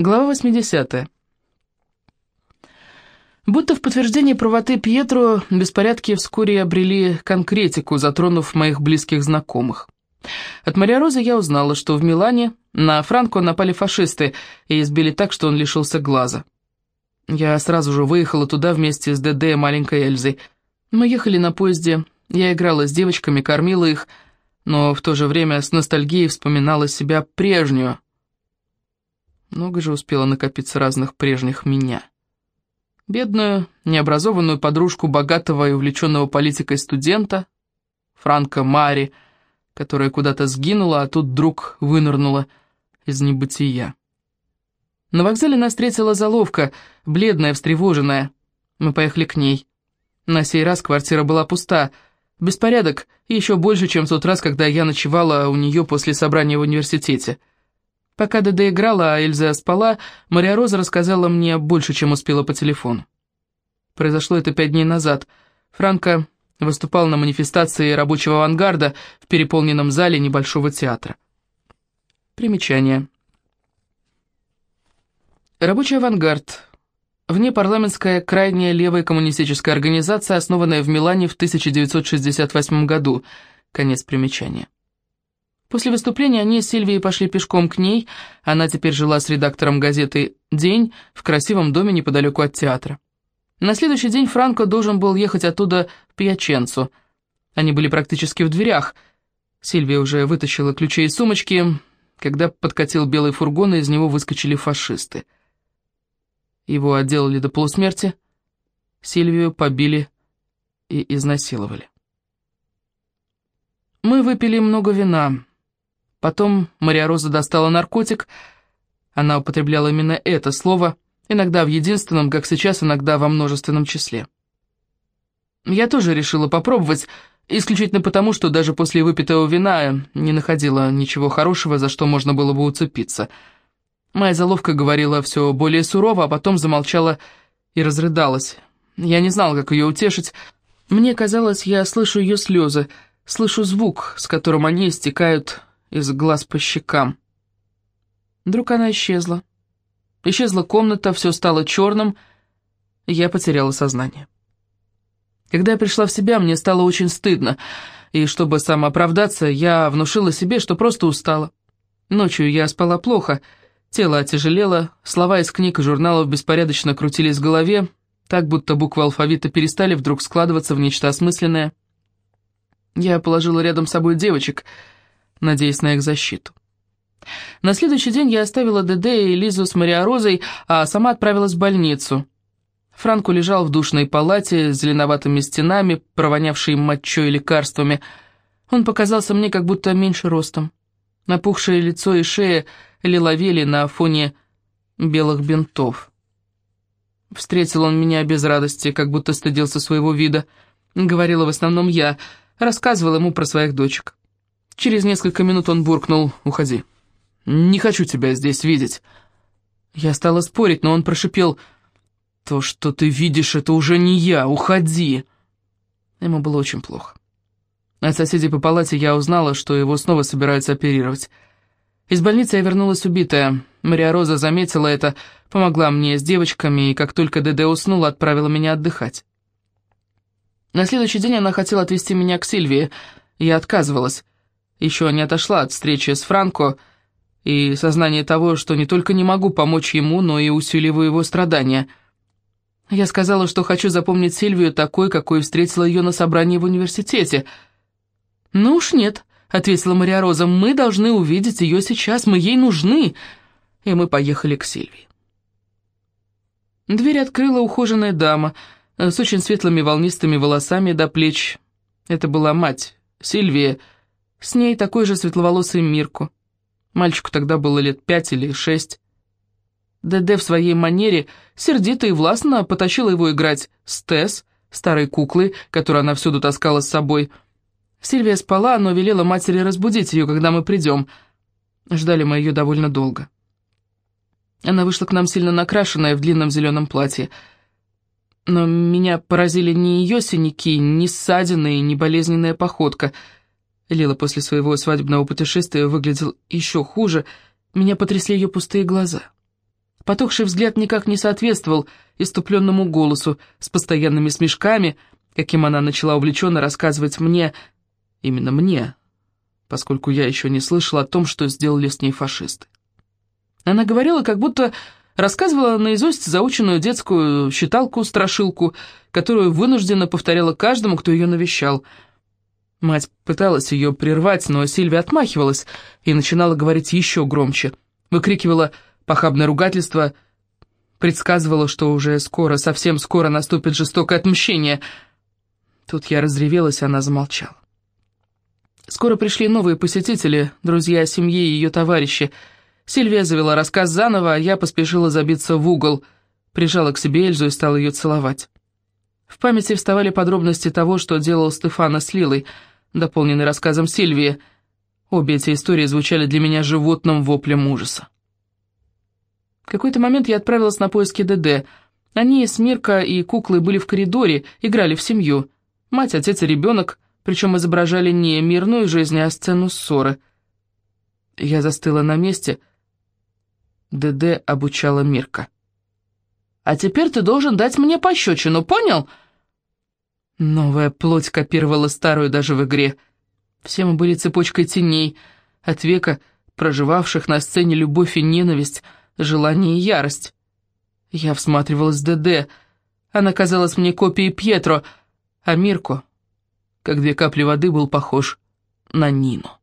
Глава 80. Будто в подтверждение правоты Пьетро, беспорядки вскоре обрели конкретику, затронув моих близких знакомых. От Мария Розы я узнала, что в Милане на Франко напали фашисты и избили так, что он лишился глаза. Я сразу же выехала туда вместе с ДД маленькой Эльзой. Мы ехали на поезде, я играла с девочками, кормила их, но в то же время с ностальгией вспоминала себя прежнюю, много же успело накопиться разных прежних меня. Бедную, необразованную подружку богатого и увлеченного политикой студента, Франка Мари, которая куда-то сгинула, а тут вдруг вынырнула из небытия. На вокзале нас встретила заловка, бледная, встревоженная. Мы поехали к ней. На сей раз квартира была пуста. Беспорядок еще больше, чем в тот раз, когда я ночевала у нее после собрания в университете. Пока Деда играла, а Эльза спала, Мария Роза рассказала мне больше, чем успела по телефону. Произошло это пять дней назад. Франко выступал на манифестации рабочего авангарда в переполненном зале небольшого театра. Примечание. Рабочий авангард. Внепарламентская крайняя левая коммунистическая организация, основанная в Милане в 1968 году. Конец примечания. После выступления они с Сильвией пошли пешком к ней, она теперь жила с редактором газеты «День» в красивом доме неподалеку от театра. На следующий день Франко должен был ехать оттуда в Пьяченцу. Они были практически в дверях. Сильвия уже вытащила ключи из сумочки, когда подкатил белый фургон, и из него выскочили фашисты. Его отделали до полусмерти, Сильвию побили и изнасиловали. Мы выпили много вина. Потом Мария Роза достала наркотик. Она употребляла именно это слово, иногда в единственном, как сейчас, иногда во множественном числе. Я тоже решила попробовать, исключительно потому, что даже после выпитого вина не находила ничего хорошего, за что можно было бы уцепиться. Моя заловка говорила все более сурово, а потом замолчала и разрыдалась. Я не знала, как ее утешить. Мне казалось, я слышу ее слезы, слышу звук, с которым они истекают из глаз по щекам. Вдруг она исчезла. Исчезла комната, все стало черным, я потеряла сознание. Когда я пришла в себя, мне стало очень стыдно, и чтобы самооправдаться, я внушила себе, что просто устала. Ночью я спала плохо, тело отяжелело, слова из книг и журналов беспорядочно крутились в голове, так будто буквы алфавита перестали вдруг складываться в нечто осмысленное. Я положила рядом с собой девочек — надеясь на их защиту. На следующий день я оставила ДД и Лизу с Мариорозой, а сама отправилась в больницу. Франко лежал в душной палате с зеленоватыми стенами, провонявшей мочой и лекарствами. Он показался мне как будто меньше ростом. Напухшее лицо и шея лиловели на фоне белых бинтов. Встретил он меня без радости, как будто стыдился своего вида. Говорила в основном я, рассказывала ему про своих дочек. Через несколько минут он буркнул «Уходи». «Не хочу тебя здесь видеть». Я стала спорить, но он прошипел «То, что ты видишь, это уже не я, уходи». Ему было очень плохо. От соседей по палате я узнала, что его снова собираются оперировать. Из больницы я вернулась убитая. Мария Роза заметила это, помогла мне с девочками, и как только ДД уснула, отправила меня отдыхать. На следующий день она хотела отвезти меня к Сильвии. Я отказывалась еще не отошла от встречи с Франко и сознание того, что не только не могу помочь ему, но и усиливаю его страдания. Я сказала, что хочу запомнить Сильвию такой, какой встретила ее на собрании в университете. «Ну уж нет», — ответила Мария Роза, — «мы должны увидеть ее сейчас, мы ей нужны». И мы поехали к Сильвии. Дверь открыла ухоженная дама с очень светлыми волнистыми волосами до плеч. Это была мать, Сильвия, — с ней такой же светловолосый Мирку. Мальчику тогда было лет пять или шесть. ДД в своей манере сердито и властно потащила его играть с Тесс, старой куклой, которую она всюду таскала с собой. Сильвия спала, но велела матери разбудить ее, когда мы придем. Ждали мы ее довольно долго. Она вышла к нам сильно накрашенная в длинном зеленом платье. Но меня поразили не ее синяки, не ссадины и не болезненная походка — Лила после своего свадебного путешествия выглядел еще хуже, меня потрясли ее пустые глаза. Потухший взгляд никак не соответствовал иступленному голосу с постоянными смешками, каким она начала увлеченно рассказывать мне, именно мне, поскольку я еще не слышал о том, что сделали с ней фашисты. Она говорила, как будто рассказывала наизусть заученную детскую считалку-страшилку, которую вынужденно повторяла каждому, кто ее навещал. Мать пыталась ее прервать, но Сильвия отмахивалась и начинала говорить еще громче. Выкрикивала похабное ругательство, предсказывала, что уже скоро, совсем скоро наступит жестокое отмщение. Тут я разревелась, она замолчала. Скоро пришли новые посетители, друзья семьи и ее товарищи. Сильвия завела рассказ заново, а я поспешила забиться в угол, прижала к себе Эльзу и стала ее целовать. В памяти вставали подробности того, что делал Стефана с Лилой, дополненный рассказом Сильвии. Обе эти истории звучали для меня животным воплем ужаса. В какой-то момент я отправилась на поиски ДД. Они с Мирка и куклой были в коридоре, играли в семью. Мать, отец и ребенок — причем изображали не мирную жизнь, а сцену ссоры. Я застыла на месте. ДД обучала Мирка. «А теперь ты должен дать мне пощечину, понял?» Новая плоть копировала старую даже в игре. Все мы были цепочкой теней, от века проживавших на сцене любовь и ненависть, желание и ярость. Я всматривалась в ДД. Она казалась мне копией Пьетро, а Мирко как две капли воды, был похож на Нину.